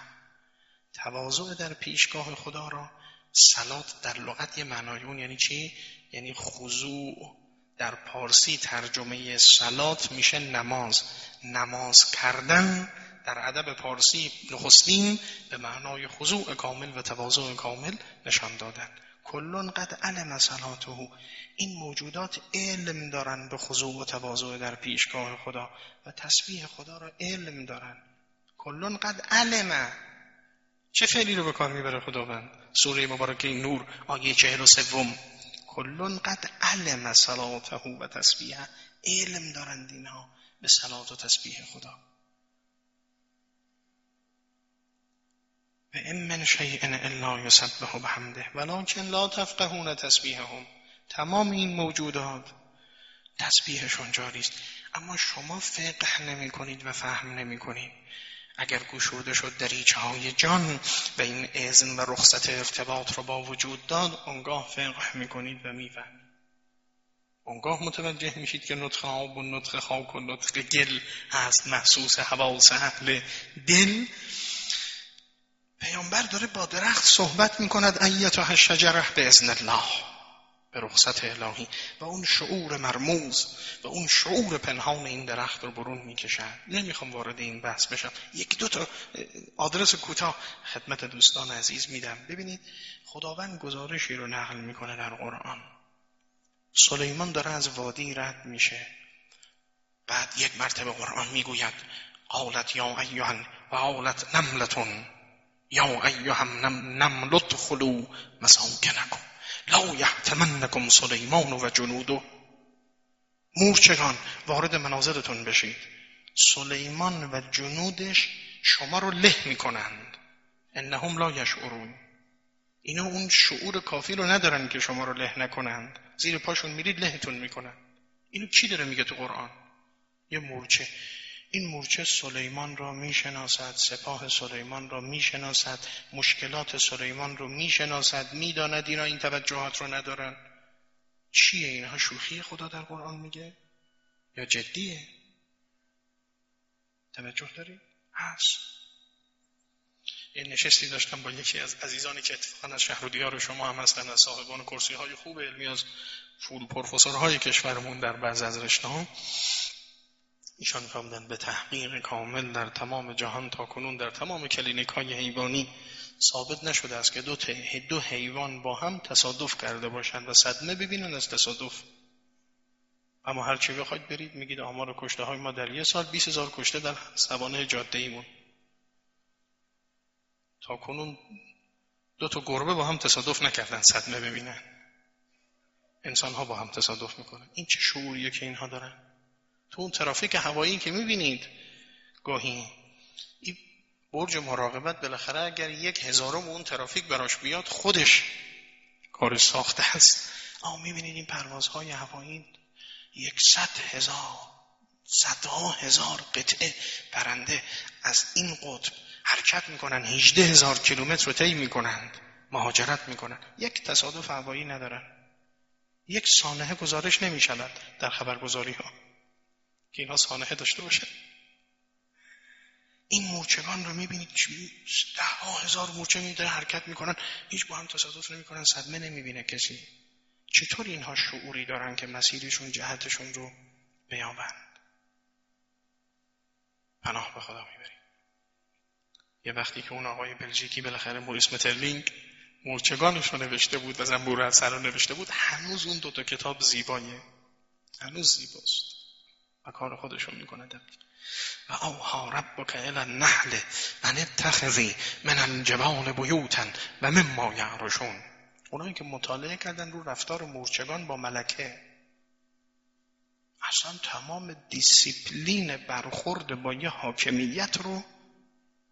تواضع در پیشگاه خدا را. سلات در لغت یه معنای اون یعنی چی؟ یعنی خضوع. در پارسی ترجمه سلات میشه نماز. نماز کردن در ادب پارسی نخستین به معنای خضوع کامل و تواضع کامل نشان دادن. کلون قد علم صلاته. این موجودات علم دارن به خضوع و تواضع در پیشگاه خدا و تسبیح خدا را علم دارن. کلون قد علم. چه فعلی رو به کار می‌بره خداوند؟ سوره مبارکه نور آیه چهل و سوم. کلون قد علم صلاته و تسبیح علم دارند اینها به صلات و تسبیح خدا. و ام من شیء الا یسبح بحمده. ولکن لا تفقهون تسبیحهم. تمام این موجودات تسبیحشون جاری است. اما شما فقه نمی کنید و فهم نمی کنید اگر گشوده شد دریچه های جان و این اذن و رخصت ارتباط رو با وجود داد اونگاه فقه می کنید و می فهمید اونگاه متوجه میشید که نطخ آب و نطخ خاک و نطخ گل هست محسوس حواس اهل دل. پیامبر داره با درخت صحبت می‌کند ایتها شجره به ازن الله. به رخصت الهی و اون شعور مرموز و اون شعور پنهان این درخت رو برون می‌کشد نمی‌خوام وارد این بحث بشم. یک دو تا آدرس کوتاه خدمت دوستان عزیز میدم. ببینید خداوند گزارشی رو نقل می‌کنه در قرآن. سلیمان داره از وادی رد میشه. بعد یک مرتبه قرآن می‌گوید قالت یا ایوهن و قالت نملتون یا ایوهم نملت خلو مساکنکم. لا یحتمنکم سلیمان و جنودو مورچگان وارد منازلتون بشید. سلیمان و جنودش شما رو له می‌کنند. انهم لا یشعرون. اینا اون شعور کافی رو ندارن که شما رو له نکنند. زیر پاشون میرید لهتون می‌کنن اینو کی داره میگه تو قرآن؟ یه مورچه. این مورچه سلیمان را می‌شناسد سپاه سلیمان را می‌شناسد مشکلات سلیمان را می‌شناسد می‌داند اینا این توجهات رو ندارن. چیه اینها؟ شوخی خدا در قرآن میگه؟ یا جدیه؟ توجه داری؟ هست. یه نشستی داشتم با یکی از عزیزانی که اتفاقا از شهر و دیار شما هم هستن از صاحبان کرسی های خوب علمی از فول پروفسورهای کشورمون در بعض از رشته ایشان فرمودن به تحقیق کامل در تمام جهان تا کنون در تمام کلینیک های حیوانی ثابت نشده است که دو, دو حیوان با هم تصادف کرده باشند و صدمه ببینن از تصادف. اما هر چی بخواید برید میگید آمار کشته های ما در یه سال 20 هزار کشته در سوانه جاده ایمون تا کنون دو تا گربه با هم تصادف نکردن صدمه ببینن. انسان ها با هم تصادف می‌کنن. این چه شعوریه که اینها دارن؟ تو اون ترافیک هوایی که می‌بینید گاهی این برج مراقبت بالاخره اگر یک هزارم اون ترافیک براش بیاد خودش کار ساخته است. اما می‌بینید این پروازهای هوایی یکصد هزار صدها هزار قطعه پرنده از این قطب حرکت می‌کنن. هجده هزار کیلومتر رو طی می‌کنند مهاجرت می‌کنن. یک تصادف هوایی ندارن. یک سانحه گزارش نمی‌شود در خبرگزاری ها که اینها سانحه داشته باشه. این مورچگان رو می‌بینید ده ها هزار مورچه میداره حرکت می‌کنن. هیچ با هم تصادف نمی‌کنن. صدمه نمی‌بینه کسی. چطور اینها شعوری دارن که مسیرشون جهتشون رو بیابند؟ پناه به خدا می‌بریم. یه وقتی که اون آقای بلژیکی بالاخره موریس مترلینگ مورچگانش رو نوشته بود و زنبور رو نوشته بود هنوز اون دوتا کتاب زیبایه هنوز زیباست. کار خودشون می‌کنه. و اوحی ربک الى النحل ان اتخذی من الجبال بیوتا و مما یعرشون. اونایی که مطالعه کردن رو رفتار مورچگان با ملکه. اصلا تمام دیسیپلین برخورد با یه حاکمیت رو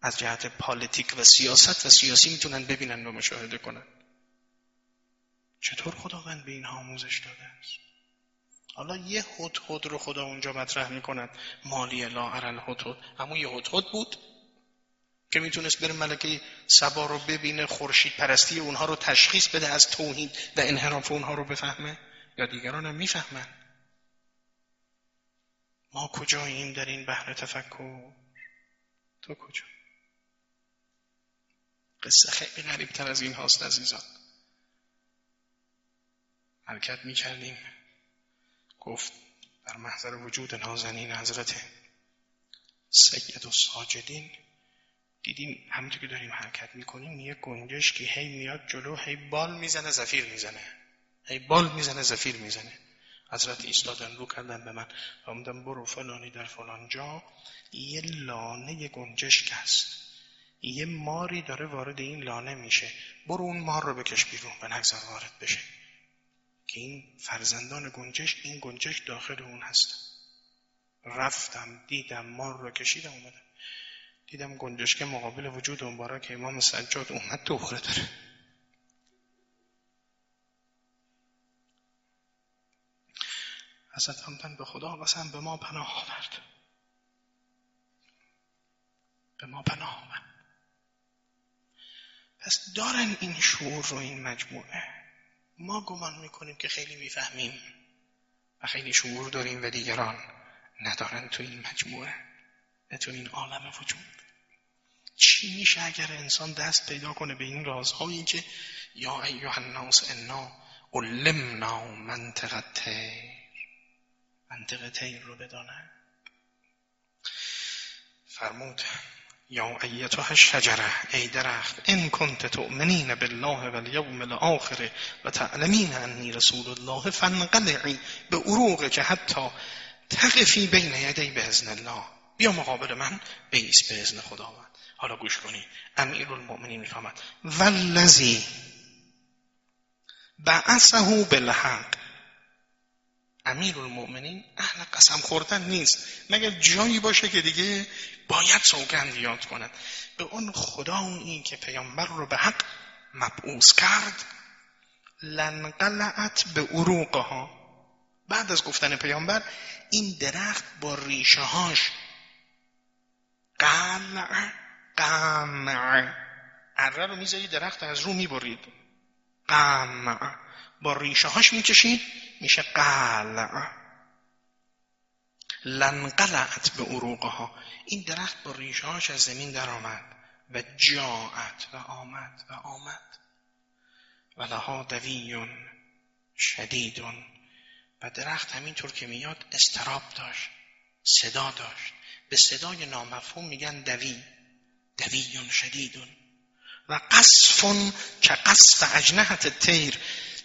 از جهت politic و سیاست و سیاسی می‌تونن ببینن و مشاهده کنن. چطور خداوند به این آموزش داده است؟ حالا یه هد رو خدا اونجا مطرح می‌کند. مالی لا ارل هد اما یه هد بود که می‌تونست بره ملکه سبا رو ببینه خورشید پرستی اونها رو تشخیص بده از توحید و انحراف اونها رو بفهمه یا دیگران هم می‌فهمن. ما کجاییم در این بحر تفکر؟ تو کجا؟ قصه خیلی غریب تر از این هاست عزیزان. حرکت می کردیم گفت در محضر وجود نازنین حضرت سید و ساجدین دیدیم همونطور که داریم حرکت می‌کنیم یه گنجش که هی میاد جلو هی بال می‌زنه زفیر می‌زنه. هی بال می‌زنه زفیر می‌زنه. حضرت ایستادن رو کردن به من. و برو فلانی در فلان جا. یه لانه گنجشک هست. یه ماری داره وارد این لانه میشه. برو اون مار رو بکش بیرون به نگذر وارد بشه. این فرزندان گنجش این گنجش داخل اون هست. رفتم دیدم مار رو کشیدم اومدم. دیدم گنجشک مقابل وجود اون که امام سجاد اومد دوخره داره. حضرت همدن به خدا قسم به ما پناه آورد. به ما پناه آورد. پس دارن این شعور رو این مجموعه. ما گمان می‌کنیم که خیلی می‌فهمیم و خیلی شعور داریم و دیگران ندارن تو این مجموعه و تو این عالم وجود. چی میشه اگر انسان دست پیدا کنه به این رازهایی که یا ایوه الناس انا علمنا منطقه تیر؟ منطقه تیر رو بدانه فرمود یا ایتها الشجره ای درخت ان کنت تؤمنین بالله و الیوم الاخر و تعلمین انی رسول الله فانقلعی به عروق که حتی تقفی بین یدی به ازن الله. بیا مقابل من بیس به ازن خداوند. حالا گوش کنی. امیر المؤمنین می‌فهمد. والذی بعثه بالحق. امیر المؤمنین اهل قسم خوردن نیست. مگر جایی باشه که دیگه باید سوگند یاد کند. به اون خدا این که پیامبر رو به حق مبعوث کرد لنقلعت به عروقها. بعد از گفتن پیامبر این درخت با ریشه هاش قلع قمع. اره رو می‌ذاری درخت از رو می‌برید. قمع. با ریشه هاش می‌کشید میشه قلع. لنقلعت به عروقها. این درخت با ریشه هاش از زمین در آمد و جاعت و آمد و آمد. و لها دویون شدیدون و درخت همینطور که میاد استراب داشت صدا داشت. به صدای نامفهوم میگن دوی. دویون شدیدون و قصفون که قصف اجنهت تیر.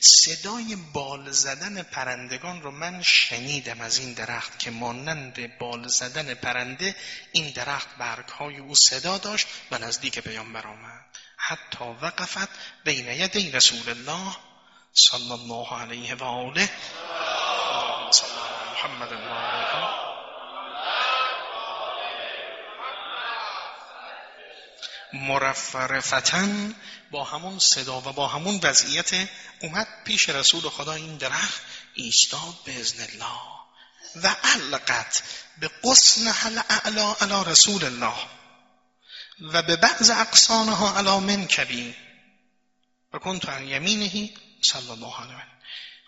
صدای بال زدن پرندگان رو من شنیدم از این درخت که مانند بال زدن پرنده این درخت برگ های او صدا داشت و نزدیک پیامبر آمد. حتی وقفت بین یدی رسول الله صلی الله علیه و آله. محمد مرفرفتن با همون صدا و با همون وضعیت اومد پیش رسول خدا این درخت ایستاد به ازن الله و علقت به قسن حل اعلا علی رسول الله و به بعض اقسانها علی منکبی. و کنت عن یمینهی صلی الله علیه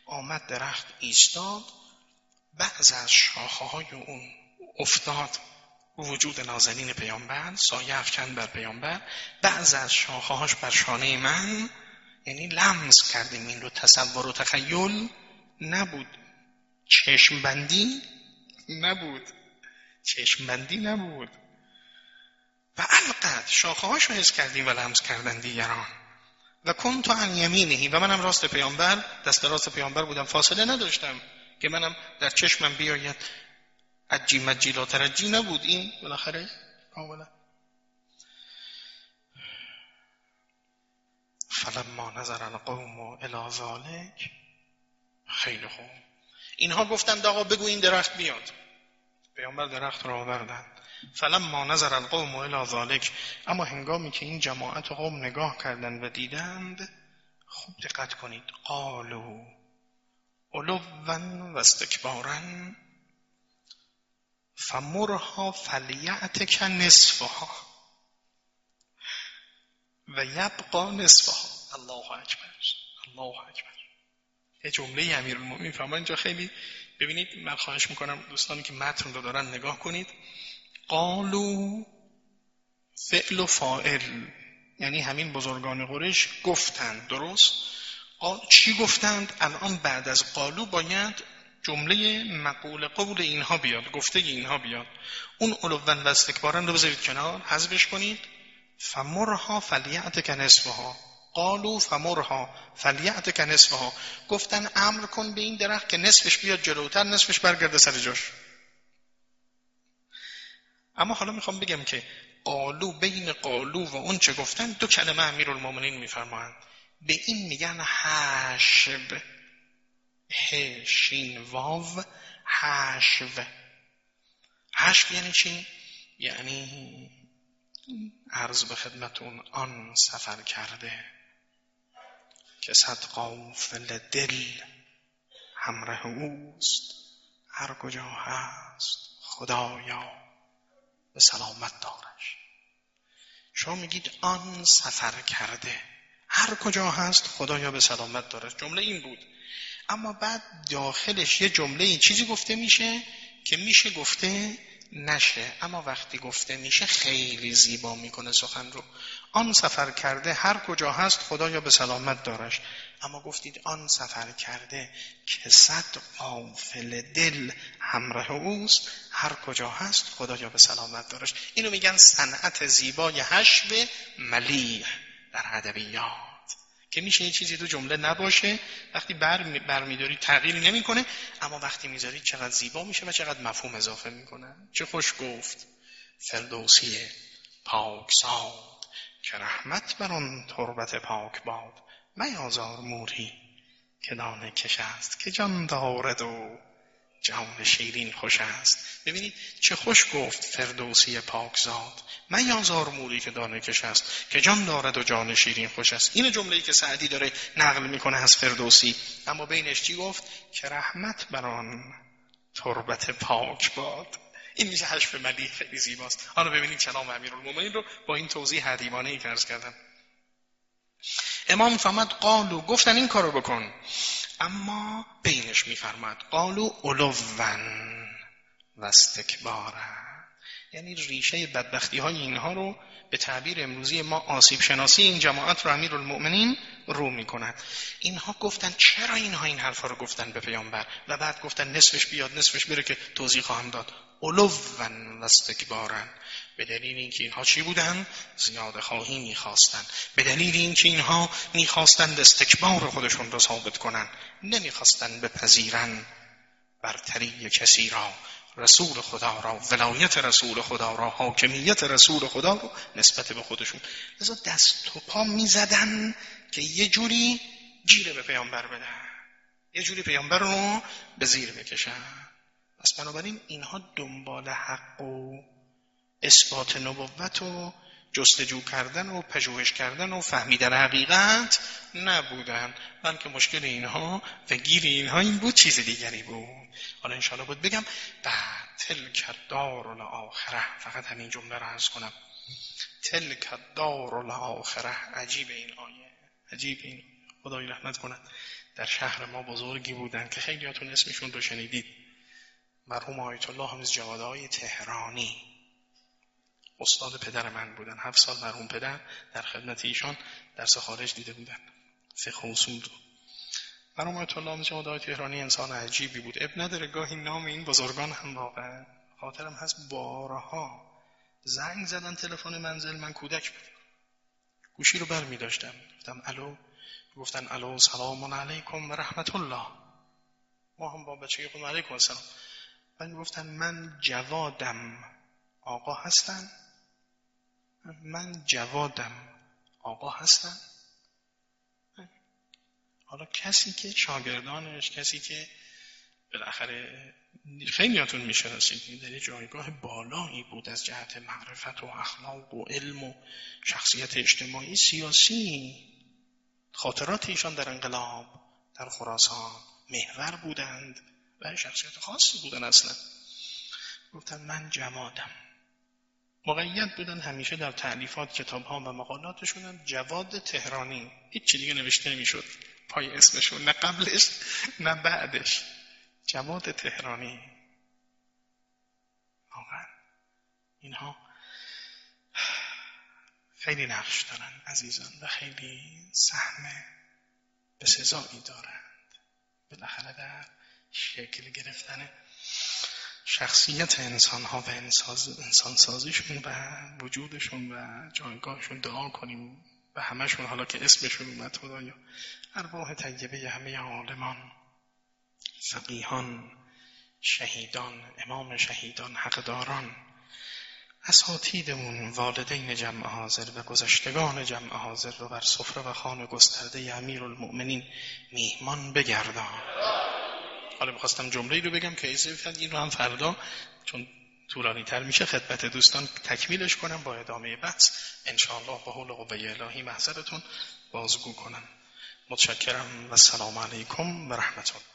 آمد درخت ایستاد بعض از شاخه های اون افتاد. وجود نازنین پیامبر سایه افکن بر پیامبر. بعض از شاخهاش بر شانه من یعنی لمس کردیم این رو تصور و تخیل نبود. چشم بندی نبود. چشم بندی نبود. و القد شاخهاش رو حس کردیم و لمس کردن دیگران. و کنت عن یمینهی و منم راست پیامبر دست راست پیامبر بودم. فاصله نداشتم که منم در چشمم بیاید. عجی مجی لا ترجی نبود این بالاخره کاملا فلما نظر القوم الى ذلك خیلی خوب اینها گفتند آقا بگو این درخت بیاد پیامبر درخت را آوردن فلما نظر القوم الى ذلك اما هنگامی که این جماعت قوم نگاه کردند و دیدند خوب دقت کنید قالو علوا و استکبارن فمرها فلیعتک نصفها و یبقا نصفها. الله اکبر. الله اکبر. یه جمله امیر المومنین فرمان اینجا خیلی ببینید من خواهش می‌کنم دوستانی که متن رو دارن نگاه کنید. قالو فعل و فائل یعنی همین بزرگان قرش گفتند. درست؟ چی گفتند؟ الان بعد از قالو باید جمله مقول قول اینها بیاد گفته اینها بیاد. اون علوان و استکبارن رو بذارید کنار حذفش کنید. فمرها فلیعت ها قالو فمرها فلیعت ها گفتن امر کن به این درخت که نصفش بیاد جلوتر نصفش برگرده سر جاش. اما حالا می‌خوام بگم که قالو بین قالو و اون چه گفتن دو کلمه امیر المومنین میفرمایند به این میگن حشب. هشین واو حشو حشو یعنی چی؟ یعنی عرض به خدمتون آن سفر کرده که صد قافل دل همراه اوست. هر کجا هست خدایا به سلامت دارش. شما میگید آن سفر کرده. هر کجا هست خدایا به سلامت دارش. جمله این بود. اما بعد داخلش یه جمله این چیزی گفته میشه که میشه گفته نشه. اما وقتی گفته میشه خیلی زیبا می‌کنه سخن رو. آن سفر کرده هر کجا هست خدایا به سلامت دارش. اما گفتید آن سفر کرده که صد قافل دل همراه اوست هر کجا هست خدایا به سلامت دارش. اینو میگن صنعت زیبای حشب ملیح در ادبیات. که میشه یه چیزی تو جمله نباشه. وقتی بر برمیداری تغییری نمی‌کنه. اما وقتی می‌ذاری چقدر زیبا میشه و چقدر مفهوم اضافه می‌کنه. چه خوش گفت. فردوسی پاک ساد که رحمت بر آن تربت پاک باد. میازار موری که دانه کش است که جان دارد و جان شیرین خوش است. ببینید چه خوش گفت فردوسی پاکزاد. من یازار موری که دانه کش است که جان دارد و جان شیرین خوش است. این جمله که سعدی داره نقل می‌کنه از فردوسی. اما بینش چی گفت؟ که رحمت بر آن تربت پاک باد. این میشه حشف ملی خیلی زیباست. حالا ببینید کلام امیرالمومنین رو با این توضیح حدیمانه ای کردم. امام فرمد قالو. گفتن این کارو بکن. اما بینش میفرماد قالو علوون و یعنی ریشه بدبختی های اینها رو به تعبیر امروزی ما آسیب شناسی این جماعت رو امیر المؤمنین رو می کند اینها گفتن چرا اینها این حرفا رو گفتن به پیامبر؟ و بعد گفتن نصفش بیاد نصفش بره که توضیح خواهم داد. علوون و استکبارن به دلیل اینکه اینها چی بودن؟ زیاده خواهی می‌خواستن. به دلیل اینکه اینها می‌خواستند استکبار خودشون رو ثابت کنن نمی‌خواستن بپذیرن برتری کسی را. رسول خدا را ولایت رسول خدا را حاکمیت رسول خدا رو نسبت به خودشون. لذا دست و پا می‌زدن که یه جوری گیره به پیامبر بدن. یه جوری پیامبر رو به زیر بکشن. پس بنابراین اینها دنبال حق و اثبات نبوت و جستجو کردن و پژوهش کردن و فهمیدن حقیقت نبودن. بلکه مشکل اینها و گیر اینها این بود چیز دیگری بود. حالا انشاءالله بود بگم تلک دار الاخره فقط همین جمله رو عرض کنم. تلک دار الاخره عجیب این آیه. عجیب این. خدای رحمت کند در شهر ما بزرگی بودن که خیلیاتون اسمشون رو شنیدید. مرحوم آیت الله همیز جوادهای تهرانی. استاد پدر من بودن. هفت سال مرحوم پدر در خدمت ایشان درس خارج دیده بودن. فقه اصول رو. مرحوم الله جواد تهرانی انسان عجیبی بود. اب نداره گاهی نام این بزرگان هم واقعا. خاطرم هست بارها زنگ زدن تلفن منزل من کودک بودم گوشی رو بر می داشتم. گفتم الو؟ گفتن الو سلام علیکم و رحمت الله. ما هم با بچه خودم علیکم السلام من گفتن من جوادم. آقا هستن؟ من جوادم. آقا هستم حالا کسی که شاگردانش کسی که بالاخره خیلیاتون می‌شناسید در جایگاه بالایی بود از جهت معرفت و اخلاق و علم و شخصیت اجتماعی سیاسی خاطرات ایشان در انقلاب در خراسان محور بودند و شخصیت خاصی بودن اصلا. گفتن من جمادم مقید بودن همیشه در تعلیفات کتاب ها و مقالاتشون هم جواد تهرانی هیچ چی دیگه نوشته نمی‌شد. پای اسمشون نه قبلش نه بعدش. جواد تهرانی. واقعا اینها خیلی نقش دارن عزیزان و خیلی سهم به سزایی دارند. بالاخره در شکل گرفتن شخصیت انسان ها و انسان سازیشون و وجودشون و جایگاهشون دعا کنیم و همشون حالا که اسمشون اومد خدایا ارواح طیبه همه عالمان فقیهان شهیدان امام شهیدان حقداران اساتیدمون والدین جمع حاضر و گذشتگان جمع حاضر رو بر سفره و خانه گسترده امیر المؤمنین میهمان بگردان. حالا می‌خواستم جمله رو بگم که ایسا این رو هم فردا چون طولانی تر میشه خدمت دوستان تکمیلش کنم با ادامه بحث. انشاءالله با حول قوه الهی محضرتون بازگو کنم. متشکرم و سلام علیکم و رحمت الله.